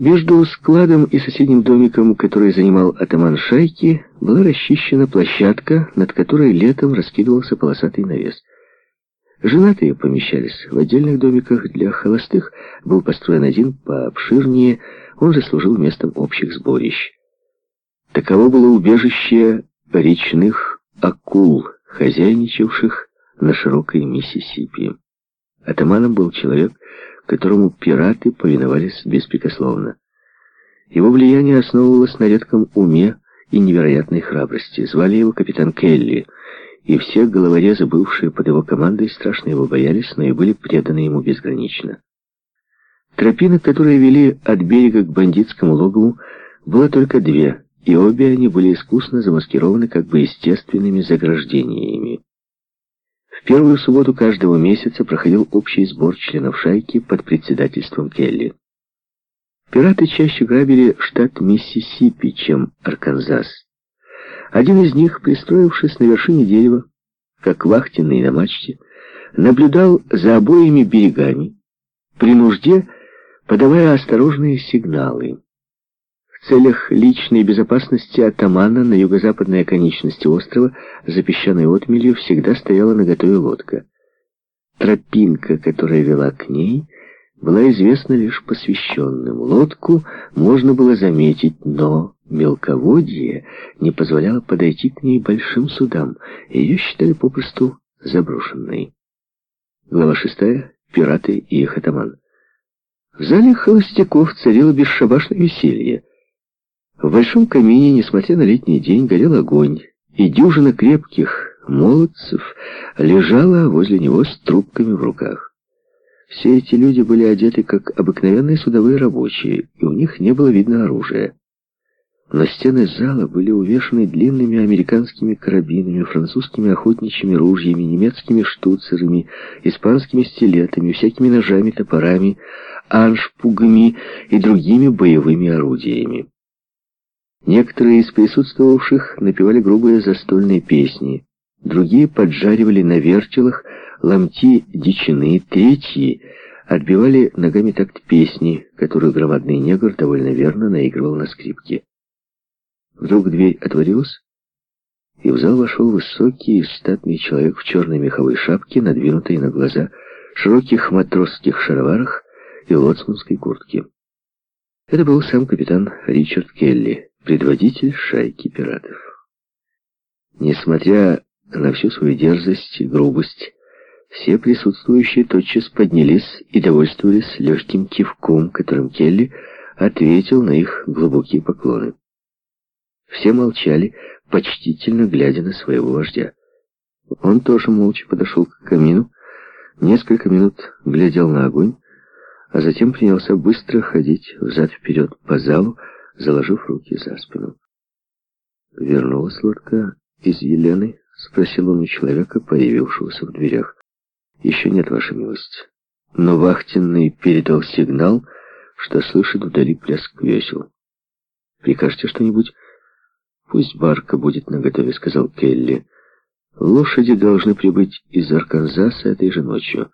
Между складом и соседним домиком, который занимал атаман шайки, была расчищена площадка, над которой летом раскидывался полосатый навес. Женатые помещались в отдельных домиках, для холостых был построен один пообширнее, он же служил местом общих сборищ. Таково было убежище речных акул, хозяйничавших на широкой Миссисипи. Атаманом был человек, которому пираты повиновались беспрекословно. Его влияние основывалось на редком уме и невероятной храбрости. Звали его капитан Келли, и все головорезы, бывшие под его командой, страшно его боялись, но и были преданы ему безгранично. Тропинок, которые вели от берега к бандитскому логову, было только две, и обе они были искусно замаскированы как бы естественными заграждениями. В первую субботу каждого месяца проходил общий сбор членов шайки под председательством Келли. Пираты чаще грабили штат Миссисипи, чем Арканзас. Один из них, пристроившись на вершине дерева, как вахтенный на мачте, наблюдал за обоими берегами, при нужде подавая осторожные сигналы. Целях личной безопасности атамана на юго-западной оконечности острова за песчаной отмелью всегда стояла наготове лодка. Тропинка, которая вела к ней, была известна лишь посвященным. Лодку можно было заметить, но мелководье не позволяло подойти к ней большим судам, ее считали попросту заброшенной. Глава шестая. Пираты и их атаман. В зале холостяков царило бесшабашное веселье. В большом камине, несмотря на летний день, горел огонь, и дюжина крепких молодцев лежала возле него с трубками в руках. Все эти люди были одеты как обыкновенные судовые рабочие, и у них не было видно оружия. Но стены зала были увешаны длинными американскими карабинами, французскими охотничьими ружьями, немецкими штуцерами, испанскими стилетами, всякими ножами, топорами, аншпугами и другими боевыми орудиями. Некоторые из присутствовавших напевали грубые застольные песни, другие поджаривали на вертелах ломти дичины, третьи отбивали ногами такт песни, которую громадный негр довольно верно наигрывал на скрипке. Вдруг дверь отворилась, и в зал вошел высокий статный человек в черной меховой шапке, надвинутой на глаза, широких матросских шароварах и лоцманской куртке. Это был сам капитан Ричард Келли, предводитель шайки пиратов. Несмотря на всю свою дерзость и грубость, все присутствующие тотчас поднялись и довольствовались легким кивком, которым Келли ответил на их глубокие поклоны. Все молчали, почтительно глядя на своего вождя. Он тоже молча подошел к камину, несколько минут глядел на огонь, а затем принялся быстро ходить взад-вперед по залу, заложив руки за спину. «Вернулась лодка из Елены?» — спросил он у человека, появившегося в дверях. «Еще нет, ваша милость». Но вахтенный передал сигнал, что слышит вдали плеск весел. «Прикажете что-нибудь?» «Пусть барка будет наготове», — сказал Келли. «Лошади должны прибыть из Арканзаса этой же ночью.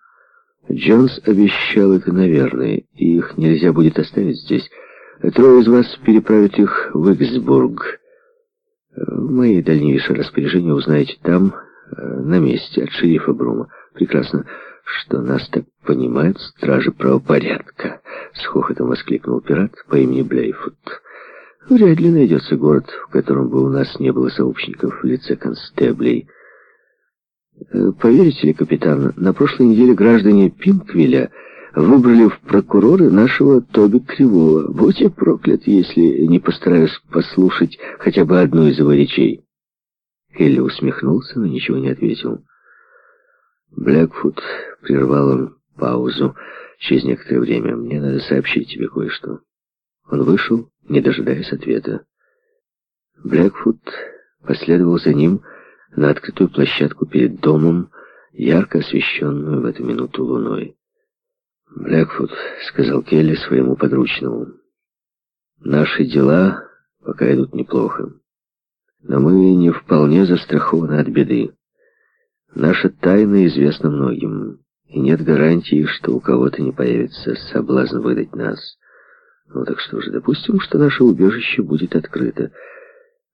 Джонс обещал это, наверное, и их нельзя будет оставить здесь». Трое из вас переправят их в Эксбург. Мои дальнейшие распоряжения узнаете там, на месте, от шерифа Брума. Прекрасно, что нас так понимают стражи правопорядка, с хохотом воскликнул пират по имени Блейфут. Вряд ли найдется город, в котором бы у нас не было сообщников в лице констеблей. Поверите ли, капитан, на прошлой неделе граждане Пинквилля выбрали в прокуроры нашего Тоби Кривого. Будь я проклят, если не постараюсь послушать хотя бы одну из его речей. Келли усмехнулся, но ничего не ответил. Блэкфуд прервал он паузу через некоторое время. «Мне надо сообщить тебе кое-что». Он вышел, не дожидаясь ответа. Блэкфуд последовал за ним на открытую площадку перед домом, ярко освещенную в эту минуту луной. «Блэкфуд», — сказал Келли своему подручному, — «наши дела пока идут неплохо, но мы не вполне застрахованы от беды. Наша тайна известна многим, и нет гарантии, что у кого-то не появится соблазн выдать нас. Ну так что же, допустим, что наше убежище будет открыто.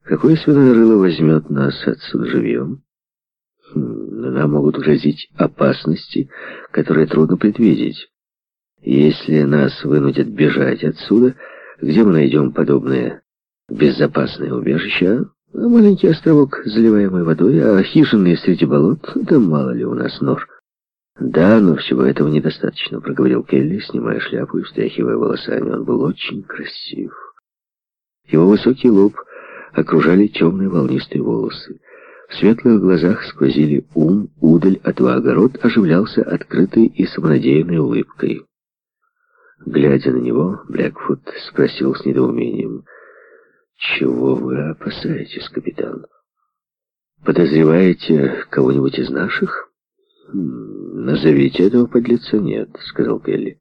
Какое свиное рыло возьмет нас отсюда живьем? Хм, нам могут грозить опасности, которые трудно предвидеть. Если нас вынудят бежать отсюда, где мы найдем подобное безопасное убежище, а маленький островок, заливаемый водой, а хижины среди болот, да мало ли у нас нор. Да, но всего этого недостаточно, проговорил Келли, снимая шляпу и встряхивая волосами. Он был очень красив. Его высокий лоб окружали темные волнистые волосы. В светлых глазах сквозили ум, удаль, отвага. Рот оживлялся открытой и самонадеянной улыбкой. Глядя на него, Блэкфуд спросил с недоумением, «Чего вы опасаетесь, капитан? Подозреваете кого-нибудь из наших?» «Назовите этого подлеца нет», — сказал Келли.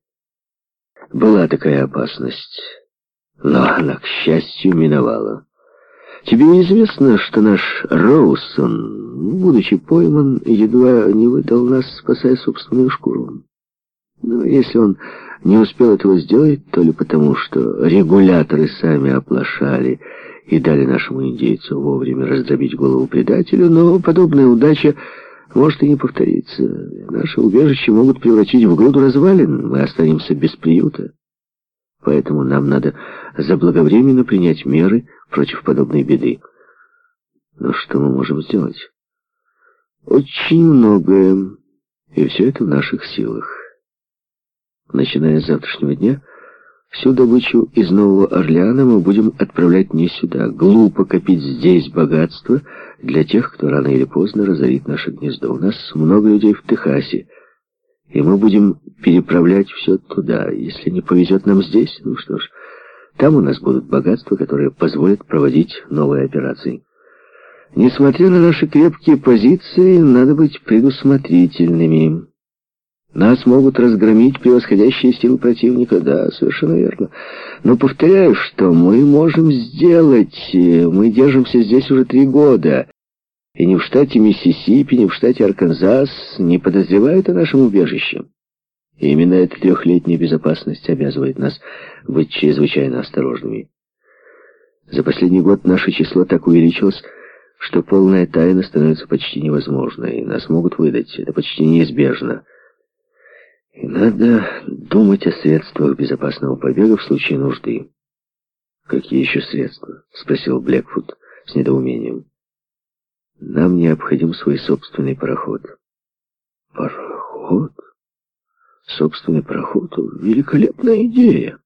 «Была такая опасность, но она, к счастью, миновала. Тебе известно, что наш Роусон, будучи пойман, едва не выдал нас, спасая собственную шкуру. Но если он не успел этого сделать, то ли потому, что регуляторы сами оплошали и дали нашему индейцу вовремя раздробить голову предателю, но подобная удача может и не повториться. Наши убежища могут превратить в груду развалин, мы останемся без приюта. Поэтому нам надо заблаговременно принять меры против подобной беды. Но что мы можем сделать? Очень многое, и все это в наших силах. Начиная с завтрашнего дня, всю добычу из Нового Орлеана мы будем отправлять не сюда. Глупо копить здесь богатство для тех, кто рано или поздно разорит наше гнездо. У нас много людей в Техасе, и мы будем переправлять все туда. Если не повезет нам здесь, ну что ж, там у нас будут богатства, которые позволят проводить новые операции. Несмотря на наши крепкие позиции, надо быть предусмотрительными. Нас могут разгромить превосходящие силы противника, да, совершенно верно. Но повторяю, что мы можем сделать. Мы держимся здесь уже три года. И ни в штате Миссисипи, ни в штате Арканзас не подозревают о нашем убежище. И именно эта трехлетняя безопасность обязывает нас быть чрезвычайно осторожными. За последний год наше число так увеличилось, что полная тайна становится почти невозможной. Нас могут выдать. Это почти неизбежно. И надо думать о средствах безопасного побега в случае нужды. «Какие еще средства?» — спросил Блэкфуд с недоумением. «Нам необходим свой собственный пароход». «Пароход? Собственный пароход? Великолепная идея!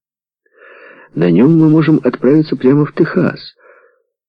На нем мы можем отправиться прямо в Техас».